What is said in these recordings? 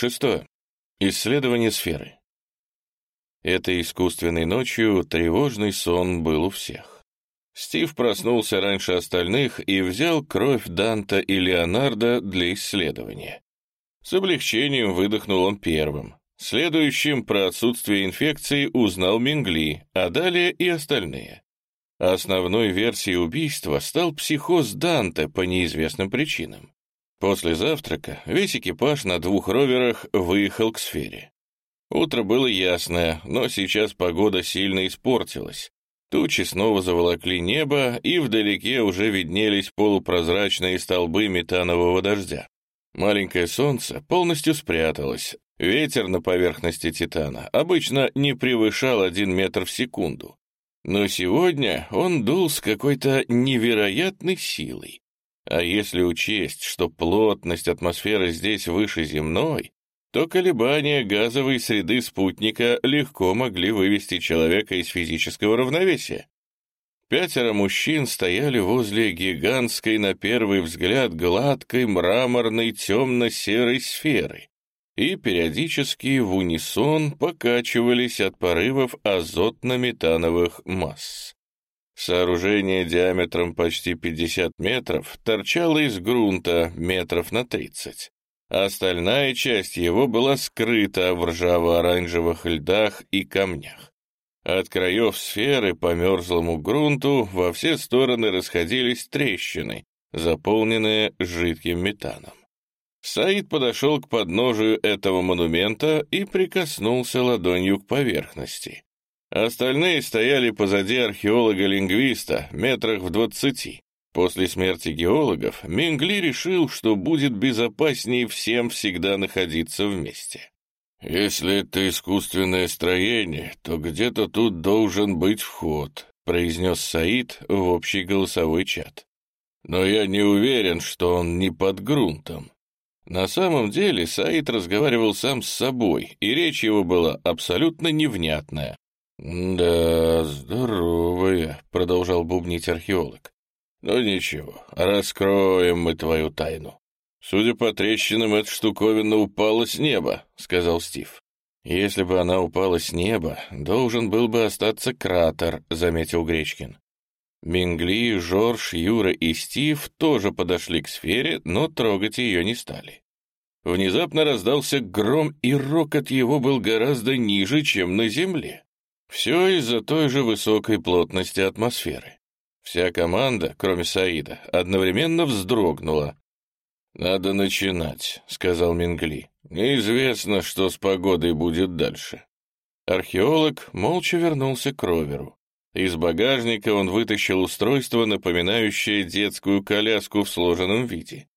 Шестое. Исследование сферы. Этой искусственной ночью тревожный сон был у всех. Стив проснулся раньше остальных и взял кровь Данта и Леонардо для исследования. С облегчением выдохнул он первым. Следующим про отсутствие инфекции узнал Мингли, а далее и остальные. Основной версией убийства стал психоз Данте по неизвестным причинам. После завтрака весь экипаж на двух роверах выехал к сфере. Утро было ясное, но сейчас погода сильно испортилась. Тучи снова заволокли небо, и вдалеке уже виднелись полупрозрачные столбы метанового дождя. Маленькое солнце полностью спряталось. Ветер на поверхности Титана обычно не превышал один метр в секунду. Но сегодня он дул с какой-то невероятной силой. А если учесть, что плотность атмосферы здесь выше земной, то колебания газовой среды спутника легко могли вывести человека из физического равновесия. Пятеро мужчин стояли возле гигантской, на первый взгляд, гладкой мраморной темно-серой сферы и периодически в унисон покачивались от порывов азотно-метановых масс. Сооружение диаметром почти 50 метров торчало из грунта метров на 30. Остальная часть его была скрыта в ржаво-оранжевых льдах и камнях. От краев сферы по мерзлому грунту во все стороны расходились трещины, заполненные жидким метаном. Саид подошел к подножию этого монумента и прикоснулся ладонью к поверхности. Остальные стояли позади археолога-лингвиста, метрах в двадцати. После смерти геологов Мингли решил, что будет безопаснее всем всегда находиться вместе. «Если это искусственное строение, то где-то тут должен быть вход», произнес Саид в общий голосовой чат. «Но я не уверен, что он не под грунтом». На самом деле Саид разговаривал сам с собой, и речь его была абсолютно невнятная. «Да, здоровая», — продолжал бубнить археолог. «Ну ничего, раскроем мы твою тайну. Судя по трещинам, эта штуковина упала с неба», — сказал Стив. «Если бы она упала с неба, должен был бы остаться кратер», — заметил Гречкин. Мингли, Жорж, Юра и Стив тоже подошли к сфере, но трогать ее не стали. Внезапно раздался гром, и рокот его был гораздо ниже, чем на земле. Все из-за той же высокой плотности атмосферы. Вся команда, кроме Саида, одновременно вздрогнула. «Надо начинать», — сказал Мингли. «Неизвестно, что с погодой будет дальше». Археолог молча вернулся к роверу. Из багажника он вытащил устройство, напоминающее детскую коляску в сложенном виде.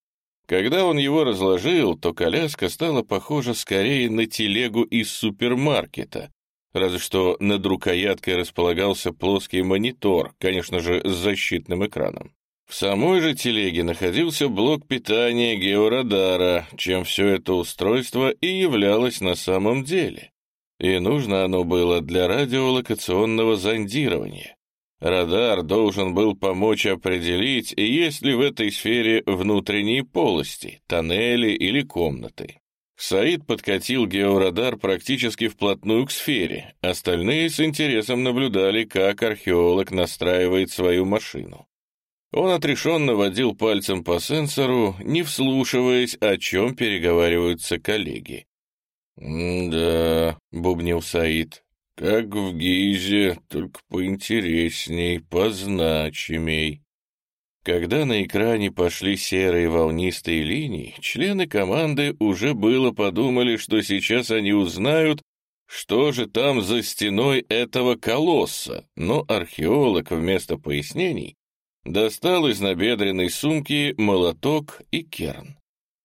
Когда он его разложил, то коляска стала похожа скорее на телегу из супермаркета, разве что над рукояткой располагался плоский монитор, конечно же, с защитным экраном. В самой же телеге находился блок питания георадара, чем все это устройство и являлось на самом деле. И нужно оно было для радиолокационного зондирования. Радар должен был помочь определить, есть ли в этой сфере внутренние полости, тоннели или комнаты. Саид подкатил георадар практически вплотную к сфере. Остальные с интересом наблюдали, как археолог настраивает свою машину. Он отрешенно водил пальцем по сенсору, не вслушиваясь, о чем переговариваются коллеги. «Да», — бубнил Саид, — «как в Гизе, только поинтересней, позначимей». Когда на экране пошли серые волнистые линии, члены команды уже было подумали, что сейчас они узнают, что же там за стеной этого колосса, но археолог вместо пояснений достал из набедренной сумки молоток и керн.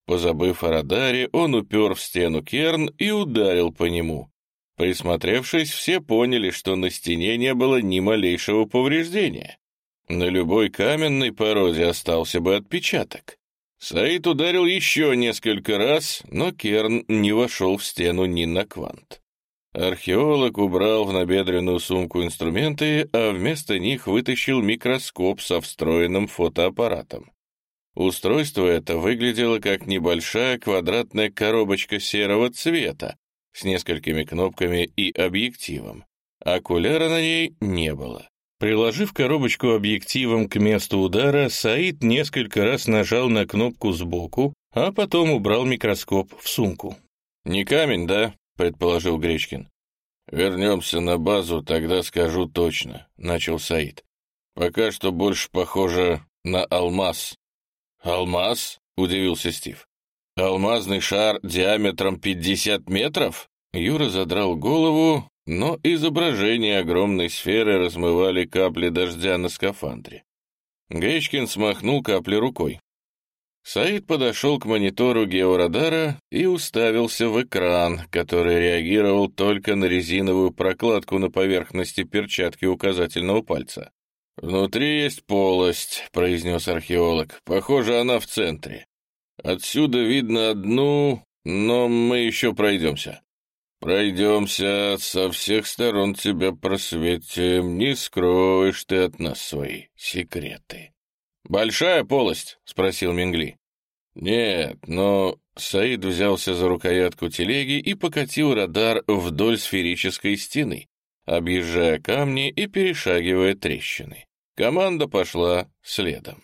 Позабыв о радаре, он упер в стену керн и ударил по нему. Присмотревшись, все поняли, что на стене не было ни малейшего повреждения. На любой каменной породе остался бы отпечаток. Саид ударил еще несколько раз, но Керн не вошел в стену ни на квант. Археолог убрал в набедренную сумку инструменты, а вместо них вытащил микроскоп со встроенным фотоаппаратом. Устройство это выглядело как небольшая квадратная коробочка серого цвета с несколькими кнопками и объективом. Окуляра на ней не было. Приложив коробочку объективом к месту удара, Саид несколько раз нажал на кнопку сбоку, а потом убрал микроскоп в сумку. «Не камень, да?» — предположил Гречкин. «Вернемся на базу, тогда скажу точно», — начал Саид. «Пока что больше похоже на алмаз». «Алмаз?» — удивился Стив. «Алмазный шар диаметром 50 метров?» Юра задрал голову, но изображение огромной сферы размывали капли дождя на скафандре. Гречкин смахнул капли рукой. Саид подошел к монитору георадара и уставился в экран, который реагировал только на резиновую прокладку на поверхности перчатки указательного пальца. «Внутри есть полость», — произнес археолог. «Похоже, она в центре. Отсюда видно одну, но мы еще пройдемся». «Пройдемся, со всех сторон тебя просветим, не скроешь ты от нас свои секреты». «Большая полость?» — спросил Мингли. «Нет, но...» Саид взялся за рукоятку телеги и покатил радар вдоль сферической стены, объезжая камни и перешагивая трещины. Команда пошла следом.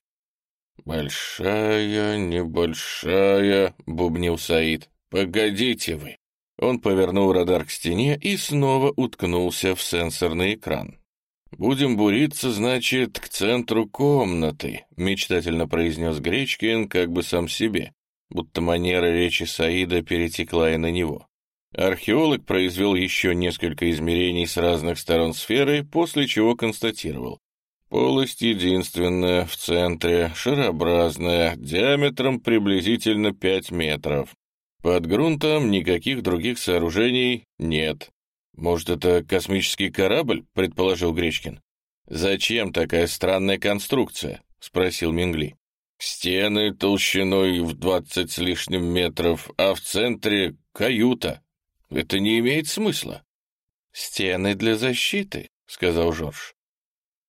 «Большая, небольшая», — бубнил Саид. «Погодите вы». Он повернул радар к стене и снова уткнулся в сенсорный экран. «Будем буриться, значит, к центру комнаты», — мечтательно произнес Гречкин как бы сам себе, будто манера речи Саида перетекла и на него. Археолог произвел еще несколько измерений с разных сторон сферы, после чего констатировал. Полость единственная, в центре, шарообразная, диаметром приблизительно 5 метров. Под грунтом никаких других сооружений нет. «Может, это космический корабль?» — предположил Гречкин. «Зачем такая странная конструкция?» — спросил Мингли. «Стены толщиной в двадцать с лишним метров, а в центре — каюта. Это не имеет смысла». «Стены для защиты», — сказал Жорж.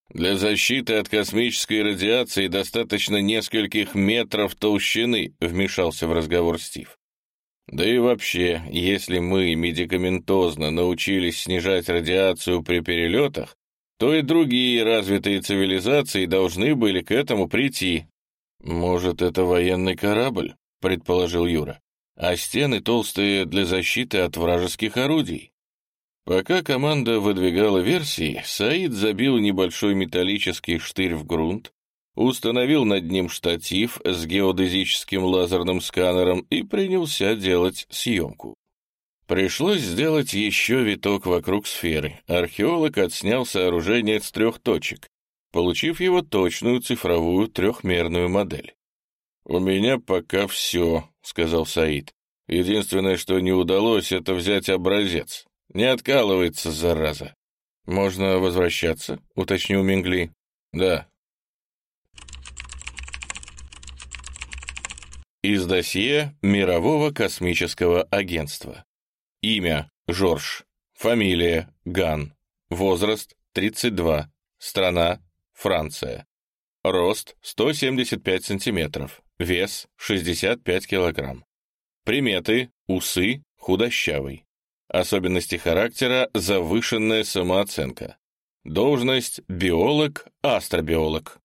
«Для защиты от космической радиации достаточно нескольких метров толщины», — вмешался в разговор Стив. Да и вообще, если мы медикаментозно научились снижать радиацию при перелетах, то и другие развитые цивилизации должны были к этому прийти. Может, это военный корабль, предположил Юра, а стены толстые для защиты от вражеских орудий. Пока команда выдвигала версии, Саид забил небольшой металлический штырь в грунт, установил над ним штатив с геодезическим лазерным сканером и принялся делать съемку. Пришлось сделать еще виток вокруг сферы. Археолог отснял сооружение с трех точек, получив его точную цифровую трехмерную модель. «У меня пока все», — сказал Саид. «Единственное, что не удалось, это взять образец. Не откалывается, зараза». «Можно возвращаться», — уточнил Мингли. «Да, Из досье Мирового космического агентства. Имя – Жорж. Фамилия – Ган. Возраст – 32. Страна – Франция. Рост – 175 сантиметров. Вес – 65 килограмм. Приметы – усы, худощавый. Особенности характера – завышенная самооценка. Должность – биолог, астробиолог.